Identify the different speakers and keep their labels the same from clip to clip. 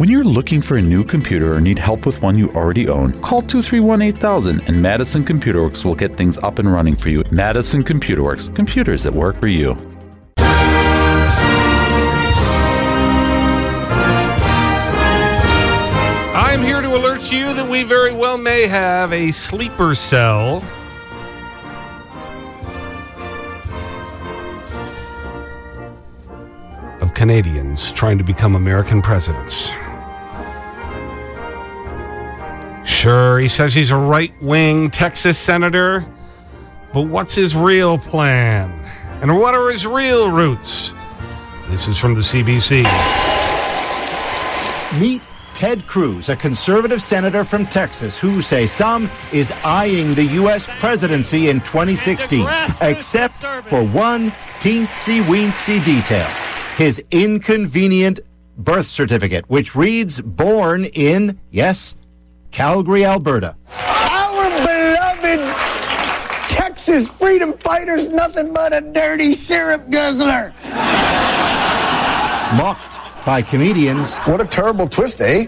Speaker 1: When you're looking for a new computer or need help with one you already own, call 231 8000 and Madison Computer Works will get things up and running for you. Madison Computer Works, computers that work for you.
Speaker 2: I'm here to alert you that we very well may have a sleeper cell. Of Canadians trying to become American presidents. Sure, he says he's a right wing Texas senator, but what's his real plan? And what are his real roots? This is from the CBC.
Speaker 3: Meet Ted Cruz, a conservative senator from Texas who, say some, is eyeing the U.S. presidency in 2016, except for one teensy weensy detail his inconvenient birth certificate, which reads born in, yes, Calgary, Alberta.
Speaker 4: Our beloved Texas freedom fighters, nothing but a dirty syrup guzzler.
Speaker 3: Mocked by comedians.
Speaker 4: What a terrible twist, eh?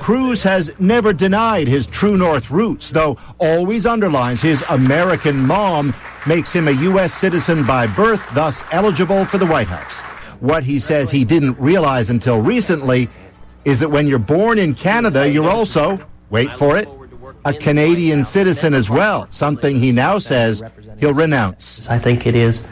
Speaker 3: Cruz has never denied his true north roots, though always underlines his American mom makes him a U.S. citizen by birth, thus eligible for the White House. What he says he didn't realize until recently is that when you're born in Canada, you're also, wait for it, a Canadian citizen as well, something he now says he'll renounce.
Speaker 5: I think it is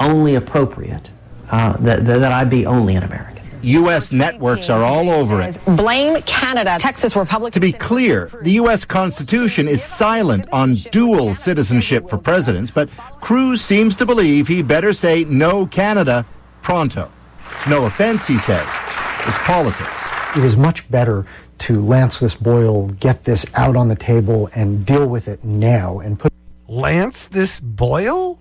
Speaker 5: only appropriate uh, that, that I be only an American.
Speaker 3: U.S. networks are all over it.
Speaker 6: Blame Canada. Texas Republican.
Speaker 3: To be clear, the U.S. Constitution is silent on dual citizenship for presidents, but Cruz seems to believe he better say no Canada pronto. No offense, he says. It's politics.
Speaker 7: It is much better to lance this boil, get this out on the table, and deal with it now and put.
Speaker 2: Lance this boil?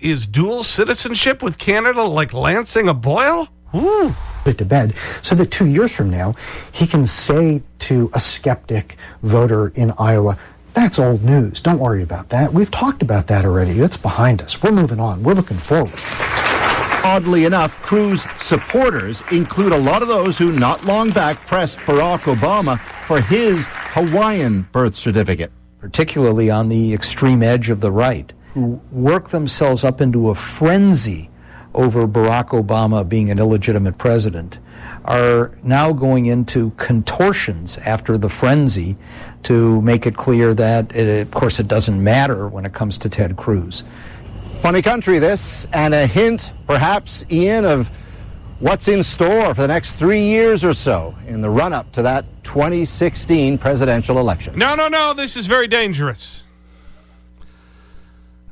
Speaker 2: Is dual citizenship with Canada like lancing a boil? Ooh.
Speaker 7: it to bed so that two years from now he can say to a skeptic voter in Iowa, that's old news. Don't worry about that. We've talked about that already. It's behind us. We're moving on. We're looking forward.
Speaker 3: Oddly enough, Cruz supporters include a lot of those who not long back pressed Barack Obama for his Hawaiian birth certificate.
Speaker 8: Particularly on the extreme edge of the right, who work themselves up into a frenzy over Barack Obama being an illegitimate president, are now going into contortions after the frenzy to make it clear that, it, of course, it doesn't matter when it comes to Ted Cruz.
Speaker 3: Funny country, this, and a hint, perhaps, Ian, of what's in store for the next three years or so in the run up to that 2016 presidential election.
Speaker 2: No, no, no. This is very dangerous.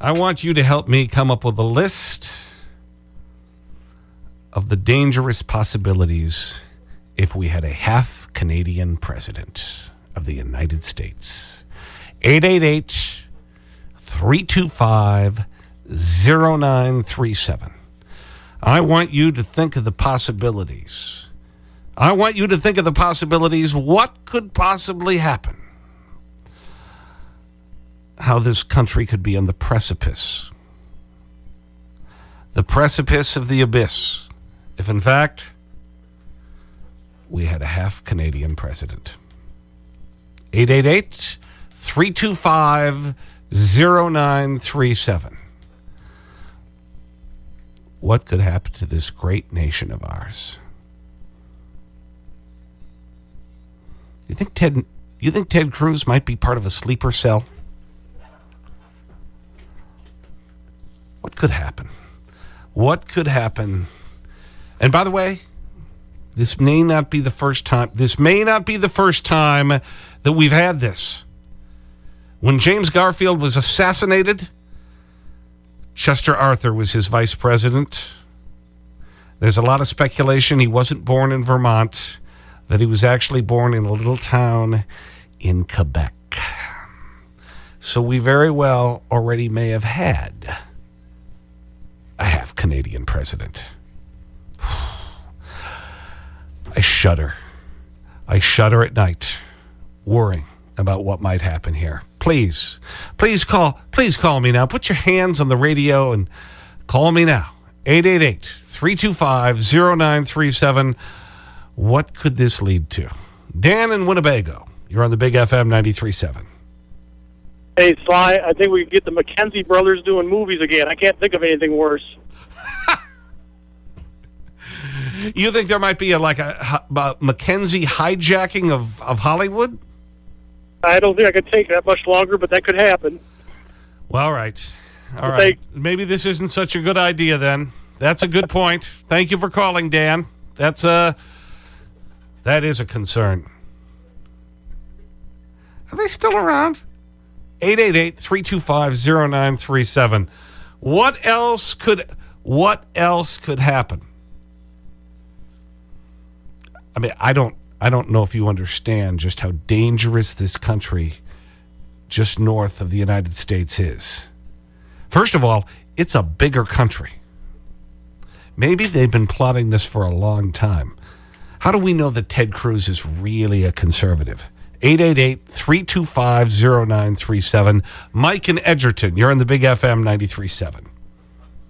Speaker 2: I want you to help me come up with a list of the dangerous possibilities if we had a half Canadian president of the United States. 888 325 0937. I want you to think of the possibilities. I want you to think of the possibilities. What could possibly happen? How this country could be on the precipice. The precipice of the abyss if in fact we had a half Canadian president. 888 325 0937. What could happen to this great nation of ours? You think Ted, you think Ted Cruz might be part of a sleeper cell? What could happen? What could happen and by the way, this may not be the first time, this may not be the first time that we've had this. When James Garfield was assassinated, Chester Arthur was his vice president. There's a lot of speculation he wasn't born in Vermont, that he was actually born in a little town in Quebec. So we very well already may have had a half Canadian president. I shudder. I shudder at night, worrying about what might happen here. Please, please call, please call me now. Put your hands on the radio and call me now. 888 325 0937. What could this lead to? Dan in Winnebago, you're on the Big FM 93.7.
Speaker 9: Hey, Sly, I think we could get the McKenzie brothers doing movies again. I can't think of anything worse.
Speaker 2: You think there might be a, like a, a McKenzie hijacking of, of Hollywood?
Speaker 9: I don't think I could take that much longer, but that could happen.
Speaker 2: Well, all right. All right. Maybe this isn't such a good idea then. That's a good point. Thank you for calling, Dan. That's a, that is a concern. Are they still around? 888-325-0937. What else could, what else could happen? I mean, I don't, I don't know if you understand just how dangerous this country just north of the United States is. First of all, it's a bigger country. Maybe they've been plotting this for a long time. How do we know that Ted Cruz is really a conservative? 888-325-0937. Mike in Edgerton, you're on the Big FM 93.7.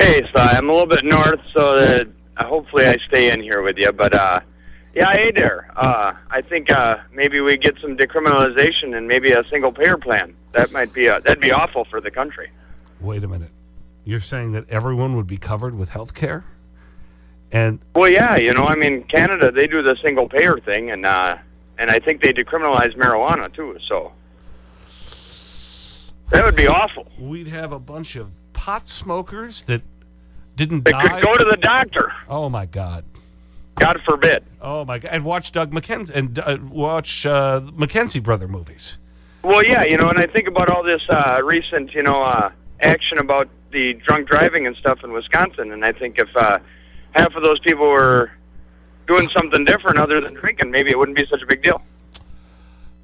Speaker 10: Hey, Si, I'm a little bit north, so that hopefully I stay in here with you. But, uh, yeah, hey there. Uh, I think uh, maybe we get some decriminalization and maybe a single-payer plan. That might be, a, that'd be awful for the country.
Speaker 2: Wait a minute. You're saying that everyone would be covered with health care? And
Speaker 10: well, yeah, you know, I mean, Canada they do the single payer thing, and uh, and I think they decriminalize marijuana too. So that would be awful.
Speaker 2: We'd have a bunch of pot smokers that didn't
Speaker 10: they
Speaker 2: die.
Speaker 10: could go to the doctor.
Speaker 2: Oh my God.
Speaker 10: God forbid.
Speaker 2: Oh my God! And watch Doug McKenzie and uh, watch uh, McKenzie brother movies.
Speaker 10: Well, yeah, you know, and I think about all this uh, recent, you know, uh, action about the drunk driving and stuff in Wisconsin, and I think if uh, half of those people were doing something different other than drinking, maybe it wouldn't be such a big deal.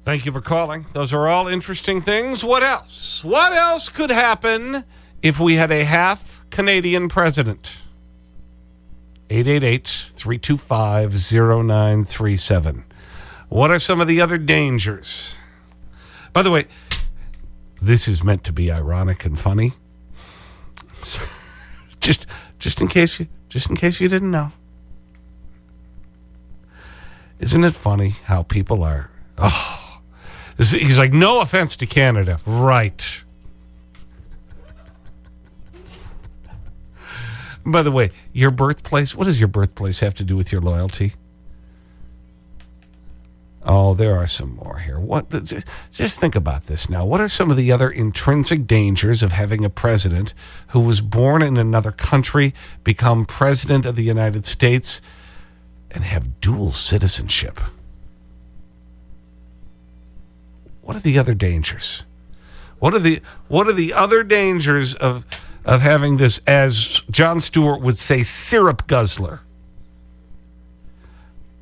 Speaker 2: Thank you for calling. Those are all interesting things. What else? What else could happen if we had a half Canadian president? 888-325-0937. What are some of the other dangers? By the way, this is meant to be ironic and funny. just, just in case you, just in case you didn't know. Isn't it funny how people are, oh, he's like, no offense to Canada. Right. By the way, your birthplace, what does your birthplace have to do with your loyalty? Oh, there are some more here. What? The, just think about this now. What are some of the other intrinsic dangers of having a president who was born in another country, become president of the United States, and have dual citizenship? What are the other dangers? What are the, what are the other dangers of, of having this, as Jon Stewart would say, syrup guzzler?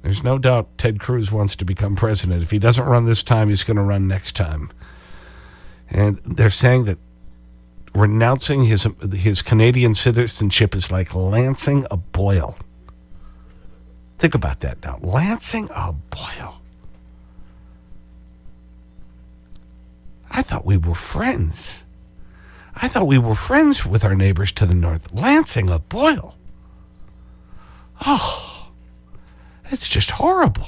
Speaker 2: There's no doubt Ted Cruz wants to become president. If he doesn't run this time, he's going to run next time. And they're saying that renouncing his, his Canadian citizenship is like lancing a boil. Think about that now. Lancing a boil. I thought we were friends. I thought we were friends with our neighbors to the north. Lancing a boil. Oh. It's just horrible.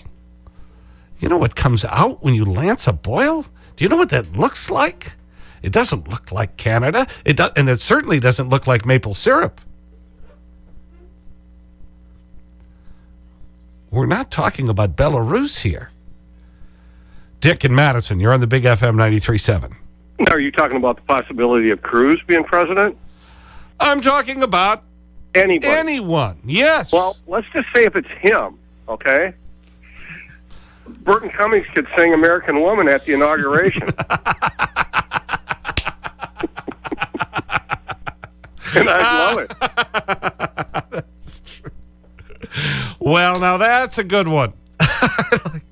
Speaker 2: You know what comes out when you lance a boil? Do you know what that looks like? It doesn't look like Canada, it do, and it certainly doesn't look like maple syrup. We're not talking about Belarus here. Dick and Madison, you're on the Big FM 93.7.
Speaker 11: Are you talking about the possibility of Cruz being president?
Speaker 2: I'm talking about
Speaker 11: Anybody.
Speaker 2: anyone. Yes.
Speaker 11: Well, let's just say if it's him okay? Burton Cummings could sing American Woman at the inauguration. and I love it.
Speaker 2: that's true. Well, now that's a good one.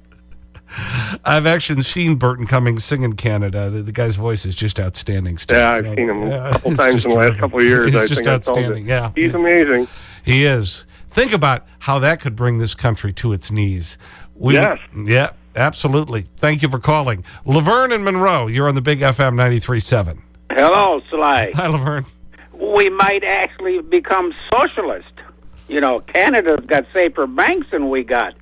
Speaker 2: I've actually seen Burton Cummings sing in Canada. The, the guy's voice is just outstanding.
Speaker 11: Still. Yeah, I've so, seen him yeah, a couple times in the last couple of years.
Speaker 2: He's
Speaker 11: I
Speaker 2: just outstanding, yeah.
Speaker 11: He's amazing.
Speaker 2: He is. Think about how that could bring this country to its knees. We,
Speaker 11: yes.
Speaker 2: Yeah, absolutely. Thank you for calling. Laverne and Monroe, you're on the Big FM 93.7.
Speaker 12: Hello, Sly.
Speaker 2: Hi, Laverne.
Speaker 12: we might actually become socialist. You know, Canada's got safer banks than we got.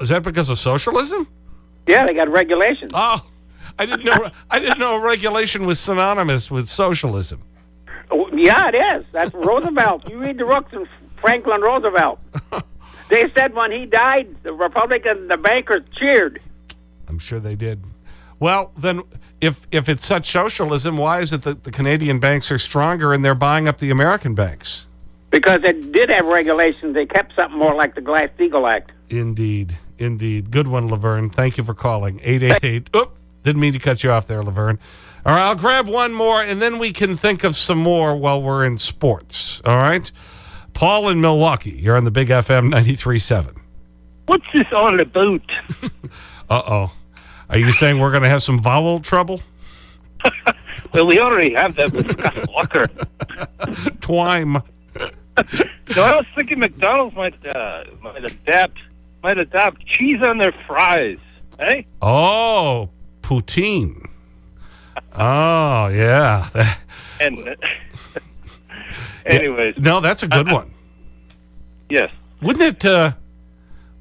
Speaker 2: Is that because of socialism?
Speaker 12: Yeah, they got regulations.
Speaker 2: Oh, I didn't know, I didn't know regulation was synonymous with socialism.
Speaker 12: Oh, Yeah, it is. That's Roosevelt. You read the books of Franklin Roosevelt. They said when he died, the Republicans, the bankers cheered.
Speaker 2: I'm sure they did. Well, then, if, if it's such socialism, why is it that the Canadian banks are stronger and they're buying up the American banks?
Speaker 12: Because it did have regulations. They kept something more like the Glass-Steagall Act.
Speaker 2: Indeed. Indeed. Good one, Laverne. Thank you for calling. 888. Oop, didn't mean to cut you off there, Laverne. All right, I'll grab one more, and then we can think of some more while we're in sports. All right? Paul in Milwaukee. You're on the Big FM 93.7.
Speaker 13: What's this all about?
Speaker 2: Uh-oh. Are you saying we're going to have some vowel trouble?
Speaker 13: well, we already have that with Scott Walker.
Speaker 2: Twime.
Speaker 13: No, I was thinking McDonald's might uh, might adapt might adopt cheese on their fries. Hey,
Speaker 2: Oh, poutine. Oh, yeah.
Speaker 13: and uh, anyways,
Speaker 2: No, that's a good uh, uh, one.
Speaker 13: yes.
Speaker 2: Wouldn't it, uh,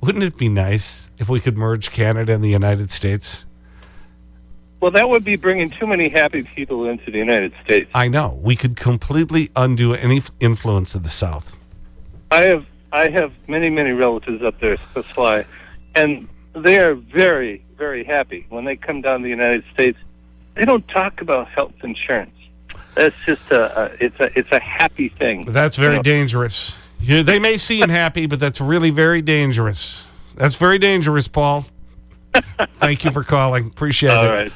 Speaker 2: wouldn't it be nice if we could merge Canada and the United States?
Speaker 13: Well, that would be bringing too many happy people into the United States.
Speaker 2: I know. We could completely undo any influence of the South.
Speaker 13: I have I have many many relatives up there, that's why, and they are very very happy when they come down to the United States. They don't talk about health insurance. That's just a, a it's a it's a happy thing.
Speaker 2: That's very
Speaker 13: You know?
Speaker 2: dangerous. You, they may seem happy, but that's really very dangerous. That's very dangerous, Paul. Thank you for calling. Appreciate
Speaker 13: All
Speaker 2: it.
Speaker 13: right.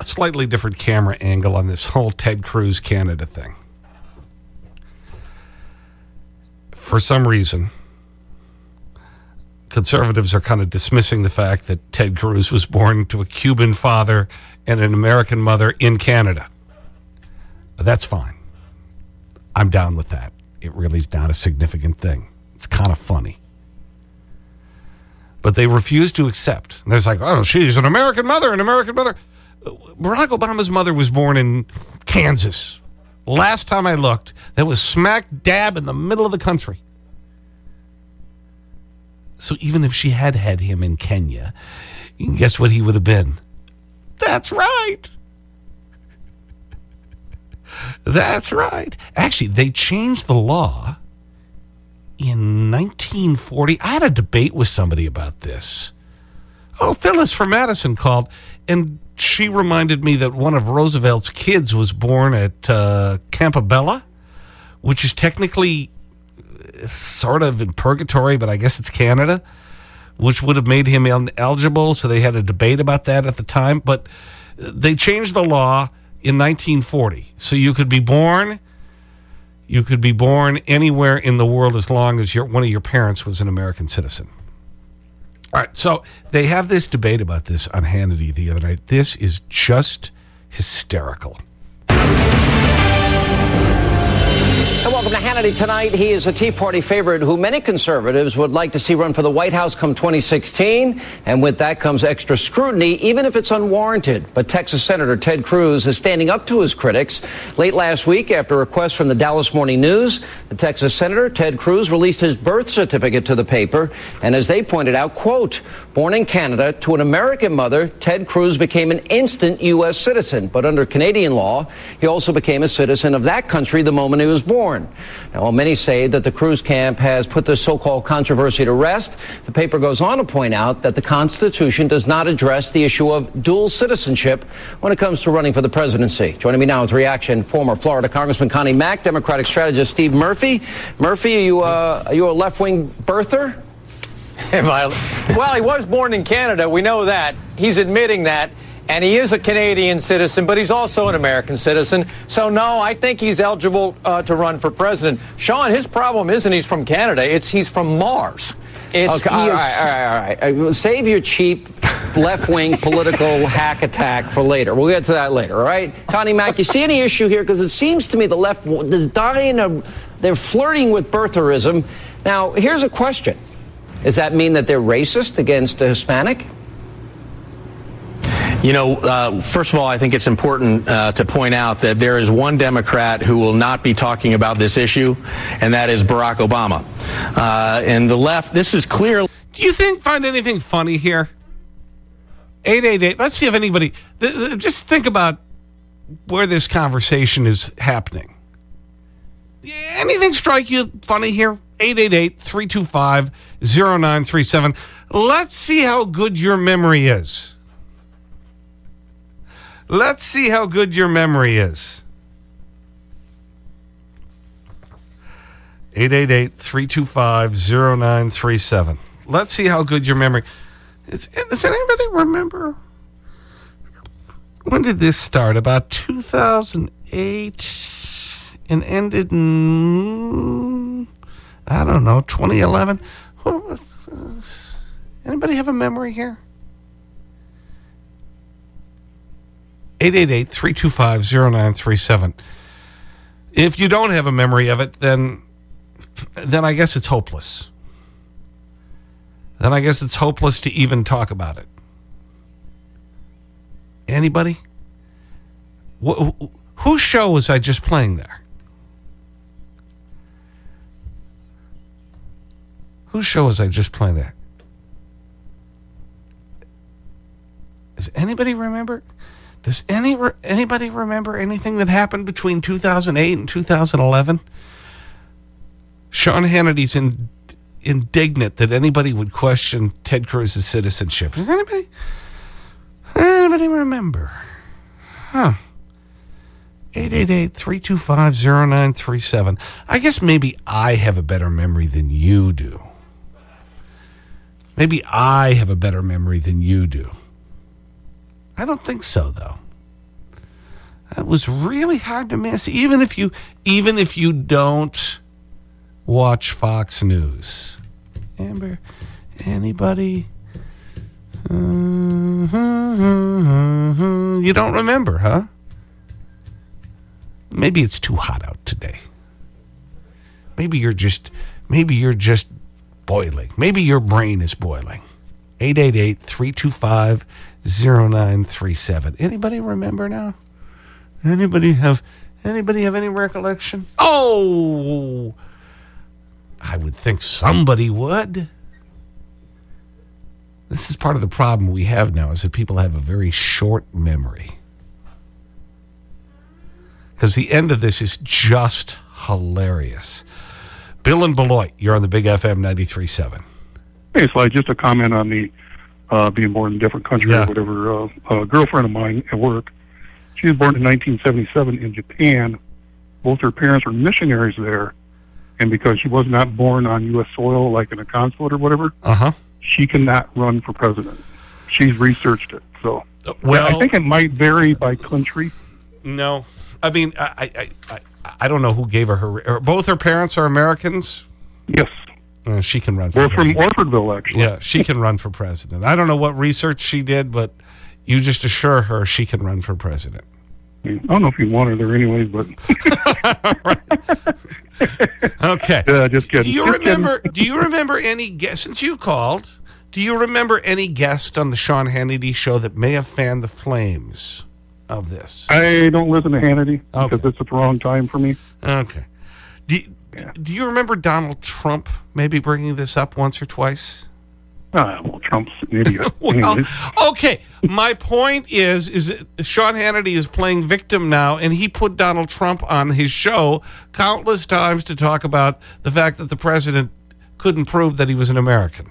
Speaker 2: A slightly different camera angle on this whole Ted Cruz Canada thing. For some reason, conservatives are kind of dismissing the fact that Ted Cruz was born to a Cuban father and an American mother in Canada. That's fine. I'm down with that. It really is not a significant thing. It's kind of funny. But they refuse to accept. And there's like, oh, she's an American mother, an American mother. Barack Obama's mother was born in Kansas. Last time I looked, that was smack dab in the middle of the country. So even if she had had him in Kenya, guess what he would have been? That's right. That's right. Actually, they changed the law in 1940. I had a debate with somebody about this. Oh, Phyllis from Madison called, and she reminded me that one of Roosevelt's kids was born at uh, Campobello, which is technically sort of in purgatory, but I guess it's Canada, which would have made him ineligible. So they had a debate about that at the time. But they changed the law in 1940. So you could be born, you could be born anywhere in the world as long as your, one of your parents was an American citizen. All right, so they have this debate about this on Hannity the other night. This is just hysterical.
Speaker 14: And welcome to Hannity tonight. He is a Tea Party favorite who many conservatives would like to see run for the White House come 2016. And with that comes extra scrutiny, even if it's unwarranted. But Texas Senator Ted Cruz is standing up to his critics. Late last week, after a request from the Dallas Morning News, the Texas Senator Ted Cruz released his birth certificate to the paper. And as they pointed out, quote, born in Canada to an American mother, Ted Cruz became an instant U.S. citizen. But under Canadian law, he also became a citizen of that country the moment he was born. Now, while many say that the Cruz camp has put the so-called controversy to rest, the paper goes on to point out that the Constitution does not address the issue of dual citizenship when it comes to running for the presidency. Joining me now with reaction, former Florida Congressman Connie Mack, Democratic strategist Steve Murphy. Murphy, are you, uh, are you a left-wing birther?
Speaker 15: well, he was born in Canada. We know that. He's admitting that. And he is a Canadian citizen, but he's also an American citizen. So, no, I think he's eligible uh, to run for president. Sean, his problem isn't he's from Canada, it's he's from Mars. It's,
Speaker 14: Okay, all
Speaker 15: is-
Speaker 14: right, all right, all right. Uh, Save your cheap left-wing political hack attack for later. We'll get to that later, all right? Connie Mack, you see any issue here? Because it seems to me the left is dying of, they're flirting with birtherism. Now, here's a question. Does that mean that they're racist against a Hispanic?
Speaker 15: You know, uh, first of all, I think it's important uh, to point out that there is one Democrat who will not be talking about this issue, and that is Barack Obama. Uh, and the left, this is clear.
Speaker 2: Do you think, find anything funny here? 888, let's see if anybody, th th just think about where this conversation is happening. Anything strike you funny here? 888-325-0937. Let's see how good your memory is. Let's see how good your memory is. 888-325-0937. Let's see how good your memory is. Does anybody remember? When did this start? About 2008 and ended in, I don't know, 2011? Anybody have a memory here? 888-325-0937. If you don't have a memory of it, then, then I guess it's hopeless. Then I guess it's hopeless to even talk about it. Anybody? Wh whose show was I just playing there? Whose show was I just playing there? Does anybody remember? Does any anybody remember anything that happened between 2008 and 2011? Sean Hannity's in, indignant that anybody would question Ted Cruz's citizenship. Does anybody, anybody remember? Huh. 888-325-0937. I guess maybe I have a better memory than you do. Maybe I have a better memory than you do. I don't think so, though. That was really hard to miss, even if you, even if you don't watch Fox News. Amber, anybody? Mm-hmm. You don't remember, huh? Maybe it's too hot out today. Maybe you're just, maybe you're just boiling. Maybe your brain is boiling. 888-325-0937. Anybody remember now? Anybody have, anybody have any recollection? Oh! I would think somebody would. This is part of the problem we have now is that people have a very short memory. Because the end of this is just hilarious. Bill and Beloit, you're on the Big FM 93.7.
Speaker 16: Hey, Sly, just a comment on the uh, being born in a different country or whatever. Uh, a girlfriend of mine at work, she was born in 1977 in Japan. Both her parents were missionaries there. And because she was not born on U.S. soil, like in a consulate or whatever,
Speaker 2: uh-huh.
Speaker 16: she cannot run for president. She's researched it. So
Speaker 2: well-
Speaker 16: I think it might vary by country.
Speaker 2: No. I mean, I, I, I, I don't know who gave her her. Both her parents are Americans?
Speaker 16: Yes.
Speaker 2: Uh, she can run for
Speaker 16: We're from. Orfordville, actually.
Speaker 2: Yeah, she can run for president. I don't know what research she did, but you just assure her she can run for president.
Speaker 16: I don't know if you want her there anyways, but
Speaker 2: Okay.
Speaker 16: yeah, just kidding.
Speaker 2: Do you
Speaker 16: Just kidding.
Speaker 2: remember? do you remember any guest since you called? Do you remember any guest on the Sean Hannity show that may have fanned the flames of this?
Speaker 16: I don't listen to Hannity because it's the wrong time for me.
Speaker 2: Okay. Do, do you remember Donald Trump maybe bringing this up once or twice?
Speaker 16: Ah, well, Trump's an idiot.
Speaker 2: Well, okay. My point is, is Sean Hannity is playing victim now, and he put Donald Trump on his show countless times to talk about the fact that the president couldn't prove that he was an American.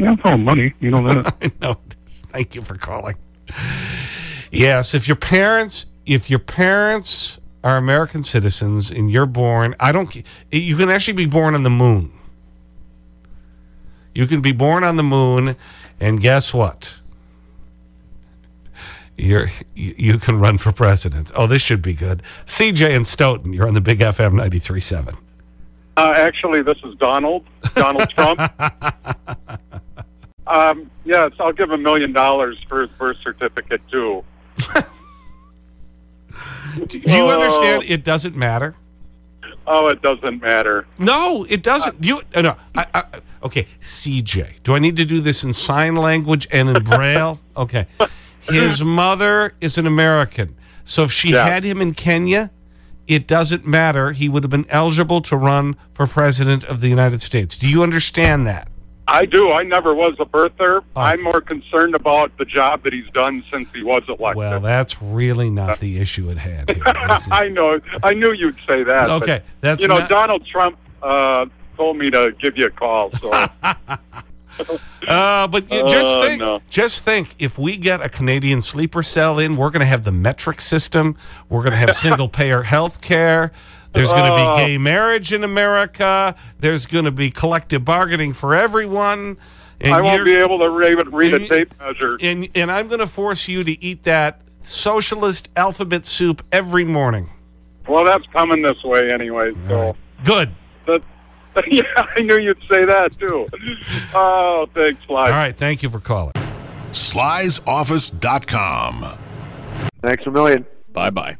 Speaker 16: Yeah, it's all money. You know that.
Speaker 2: I know. Thank you for calling. Yes, if your parents, if your parents are American citizens and you're born, I don't, you can actually be born on the moon. You can be born on the moon, and guess what? You're, you, you can run for president. Oh, this should be good. CJ and Stoughton, you're on the Big FM 93.7.
Speaker 17: Uh, actually, this is Donald, Donald Trump. Um, yes, I'll give a million dollars for his birth certificate, too.
Speaker 2: Do you understand it doesn't matter?
Speaker 17: Oh, it doesn't matter.
Speaker 2: No, it doesn't. you uh, no. I, I, okay, CJ. Do I need to do this in sign language and in braille? Okay. His mother is an American. So if she had him in Kenya, it doesn't matter. He would have been eligible to run for president of the United States. Do you understand that?
Speaker 16: I do. I never was a birther. I'm more concerned about the job that he's done since he was elected.
Speaker 2: Well, that's really not the issue at hand here.
Speaker 16: I know. I knew you'd say that. but,
Speaker 2: Okay, that's
Speaker 16: you know Donald Trump uh, told me to give you a call. So
Speaker 2: Uh, but you just think,
Speaker 16: no.
Speaker 2: just think, if we get a Canadian sleeper cell in, we're going to have the metric system. We're going to have single payer health care. There's going to
Speaker 16: Oh.
Speaker 2: be gay marriage in America. There's going to be collective bargaining for everyone. And
Speaker 16: I won't be able to read, read a tape measure.
Speaker 2: And, and I'm going to force you to eat that socialist alphabet soup every morning.
Speaker 16: Well, that's coming this way anyway. So
Speaker 2: Good.
Speaker 16: But, yeah, I knew you'd say that too. Oh, thanks, Sly.
Speaker 2: All right. Thank you for calling.
Speaker 18: Sly'sOffice.com.
Speaker 19: Thanks a million.
Speaker 20: Bye bye.